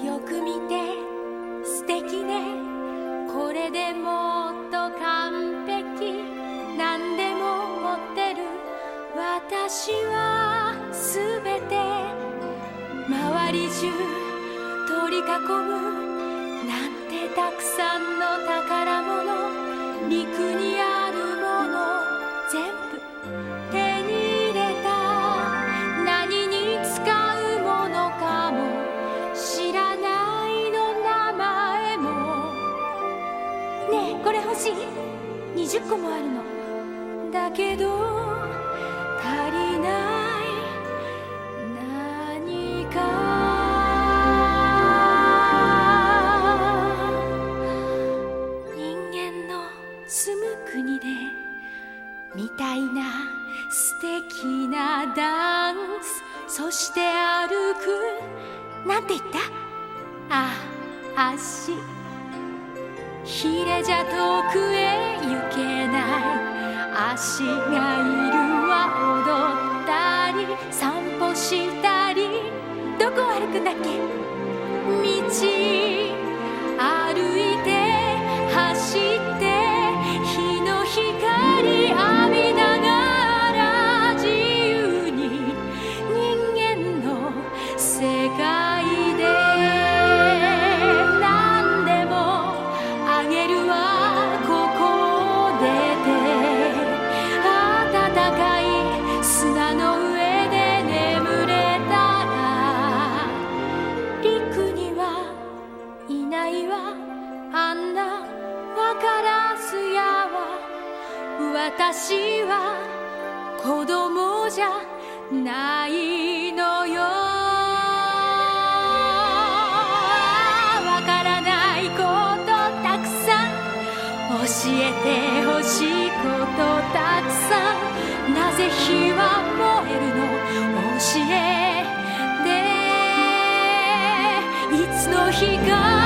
よく見て素敵ね。これでもっと完璧。何でも持ってる。私は全て。周り中取り囲む。これ欲しい。20個もあるの。だけど足りない。何か。人間の住む国でみたいな。素敵なダンス。そして歩く。なんて言った？あ足。ひれじゃ遠くへ行けない。足がいるは踊ったり散歩したり。どこ歩くんだっけ？道。私は子供じゃないのよ。えてほしいことたくさん。なぜ火は燃えるの？教えて。いつの日か